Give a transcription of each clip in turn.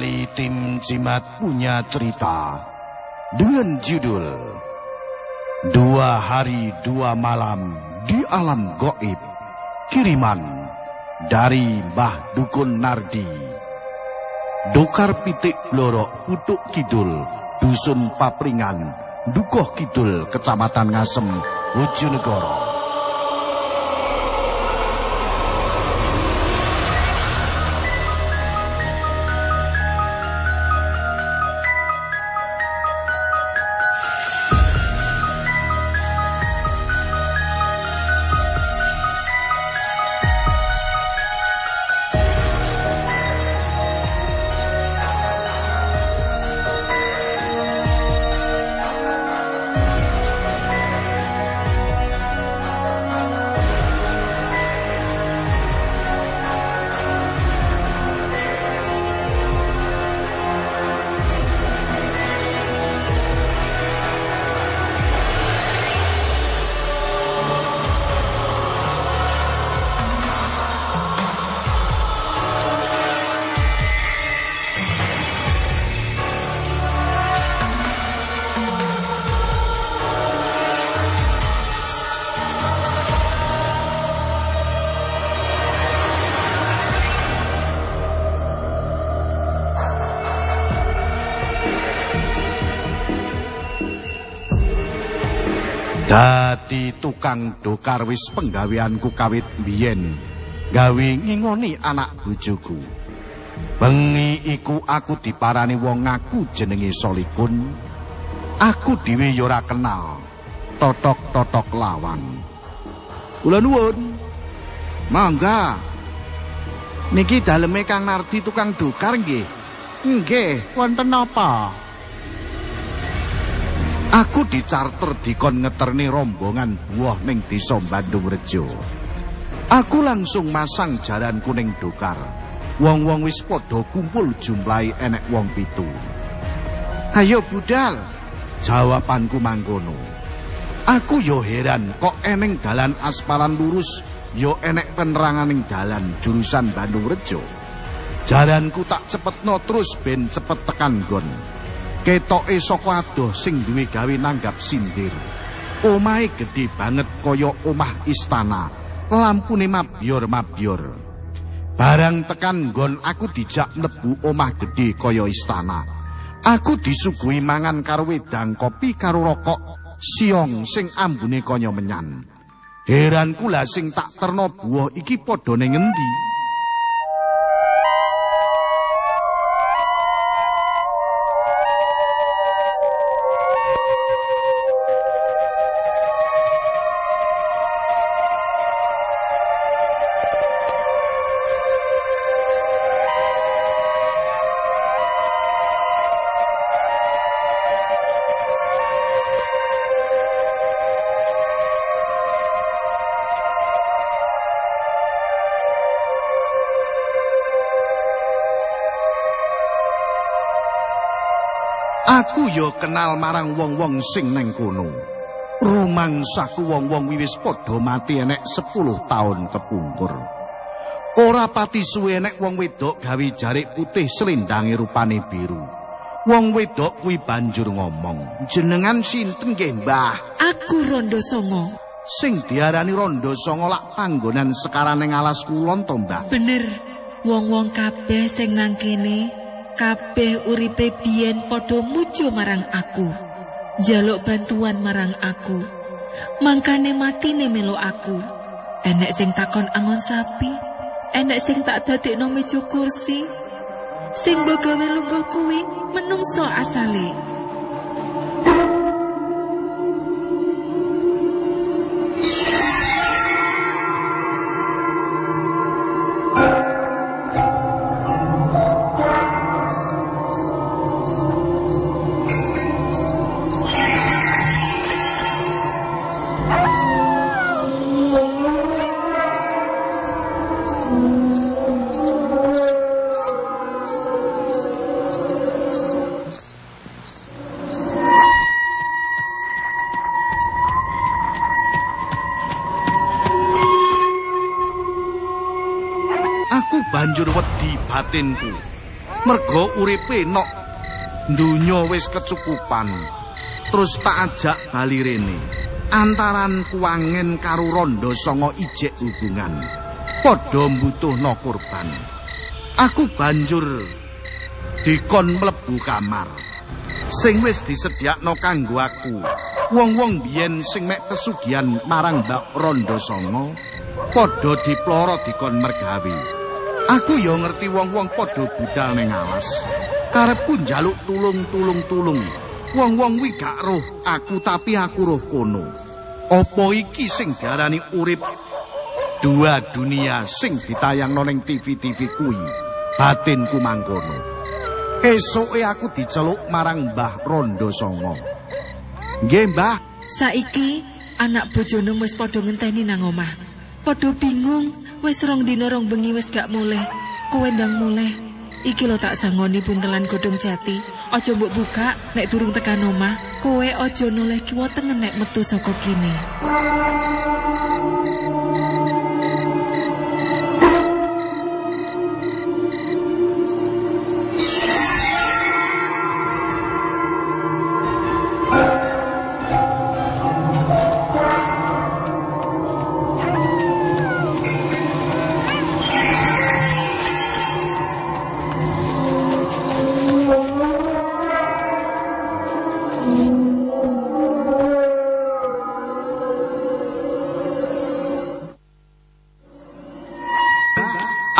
Kembali tim Cimat punya cerita dengan judul Dua Hari Dua Malam di Alam Goib Kiriman dari Mbah Dukun Nardi. Dokar Pitik Blorok Putuk Kidul Dusun Papringan Dukoh Kidul Kecamatan Ngasem Bojonegoro Dadi tukang dokar wis penggaweanku kawit biyen. Gawe ngingoni anak bojoku. Bengi iku aku diparani wong ngaku jenenge Solikun. Aku dhewe ora kenal. Totok-totok lawang. Kula nuwun. Mangga. Niki daleme Kang Nardi tukang dokar nggih. Nggih, wonten napa? Aku dicarter dikon ngeterni rombongan buah ning desa Bandung Rejo. Aku langsung masang jaran kuning dokar. Wong-wong wis padha kumpul jumlahi enek wong pitu. Ayo budal, jawabanku mangkono. Aku yo heran kok eneng dalan aspalan lurus yo enek peneranganing dalan jurusan Bandung Rejo. Jaranku tak cepetno terus ben cepet tekan gon. Ketoke saka adoh sing duwe gawe nanggap sindir. Omahe gedhe banget kaya omah istana. Lampune mabyor-mabyor. Barang tekan nggon aku dijak mlebu omah gedhe kaya istana. Aku disuguhi mangan karo wedang kopi karo rokok siong sing ambune kaya menyan. Heran kula sing tak terno buah iki padha ning ngendi? Aku yo kenal marang wong-wong sing neng kono. Rumangsaku wong-wong wiwis padha mati enek 10 taun kepungkur. Ora pati suwe enek wong wedok gawe jarik putih selindange rupane biru. Wong wedok kuwi banjur ngomong, "Jenengan sinten nggih, Mbah?" Aku Rondo Songo. Sing diarani Rondo Songo lak panggonan sekarang ning alas kulon to, Mbah? Bener, wong-wong kabeh sing nang kene kabeh uripe biyen padha mujo marang aku. Jaluk bantuan marang aku. Mangkane matine melo aku. Enek sing takon angon sapi, enek sing tak dadekno meja kursi. Sing mbok gawe lungguh kuwi menungso asale. Batinku. Merga uripe nok donya wis kecukupan. Terus tak ajak bali rene. Antaran kuwangen karo rondo songo ijek hubungan. Padha mbutuhna kurban. Aku banjur dikon mlebu kamar. Sing wis disediakno kanggo aku. Wong-wong biyen sing mek pesugihan marang Mbak Rondo Songo padha diploro dikon mergawe. Aku ya ngerti wong-wong padha budal ning alas. Karepku njaluk tulung-tulung-tulung. Wong-wong wi gak roh aku tapi aku roh kono. Apa iki sing diarani urip dua dunia sing ditayangno ning TV-TV kuwi? Batinku mangkono. Esoke aku diceluk marang Mbah Rondo Songo. Nggih, Mbah. Saiki anak bojone wis padha ngenteni nang omah. Padha bingung, wis rong dina rong bengi wis gak mulih. Kowe ndang mulih. Iki lo tak sangoni buntelan godhong jati. Aja mbok buka nek durung tekan omah. Kowe aja noleh kiwa tengen nek metu saka kene.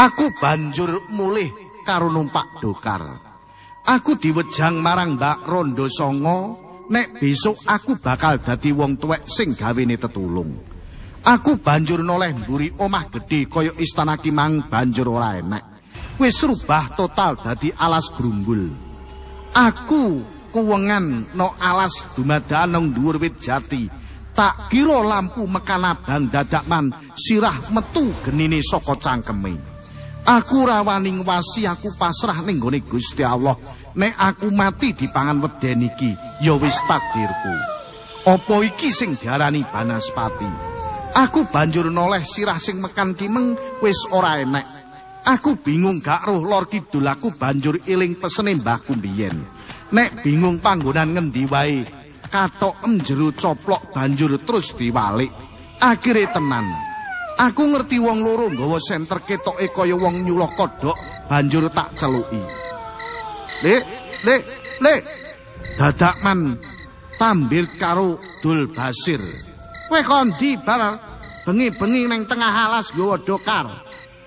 Aku banjur mulih karo numpak dokar. Aku diwejang marang Mbak Rondo Songo, nek besok aku bakal dadi wong tuwek sing gawene tetulung. Aku banjur noleh mburi omah gedhe kaya istana Kimang banjur ora enek. Wis rubah total dadi alas grumbul. Aku kuwengan no alas dumadakan nang dhuwur wit jati. Tak kira lampu mekan abang dadakman sirah metu genine saka cangkeme. Aku rawani ngwasi aku pasrah ning gone Gusti Allah. Nek aku mati dipangan weden iki, ya wis takdirku. Apa iki sing diarani banaspati? Aku banjur noleh sirah sing mekan kimeng wis ora enek. Aku bingung gak roh lor kidul aku banjur iling pesene mbahku biyen. Nek bingung panggonan ngendi wae, katokem jero coplok banjur terus diwalik. Akhire tenan. Aku ngerti wong loro nggawa senter ketoke kaya wong nyuluh kodhok banjur tak celuki. Lek, lek, lek. Dadakman tambir karo Dul Basir. Kowe kondi bar bengi-bengi ning tengah alas nggawa dokar.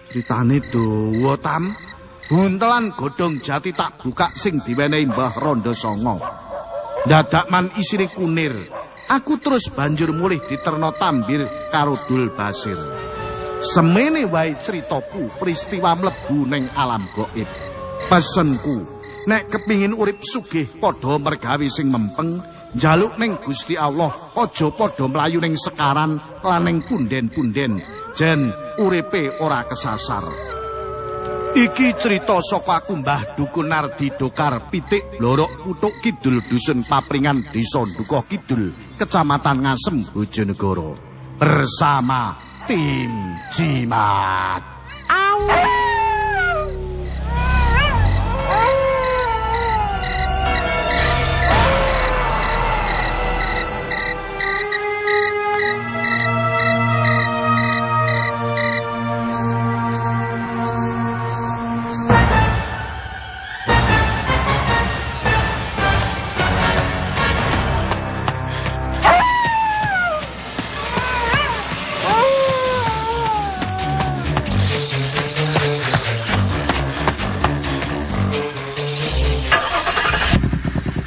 Critane dawa tam. Buntelan godhong jati tak buka sing diwenehi Mbah Rondo Songo. Dadakman isine kunir. Aku terus banjur mulih diterno tambir karo Dul Basir. Semene wae critaku peristiwa mlebu ning alam gaib. Pesenku, nek kepingin urip sugih padha mergawe sing mempeng, njaluk ning Gusti Allah, aja padha mlayu ning sekaran lan ning punden-punden, jen uripe ora kesasar. Iki cerita saka aku Mbah Dukun Nardi Dokar Pitik Lorok Kutuk Kidul Dusun Papringan Desa Dukuh Kidul Kecamatan Ngasem Bojonegoro bersama tim Jimat. Au!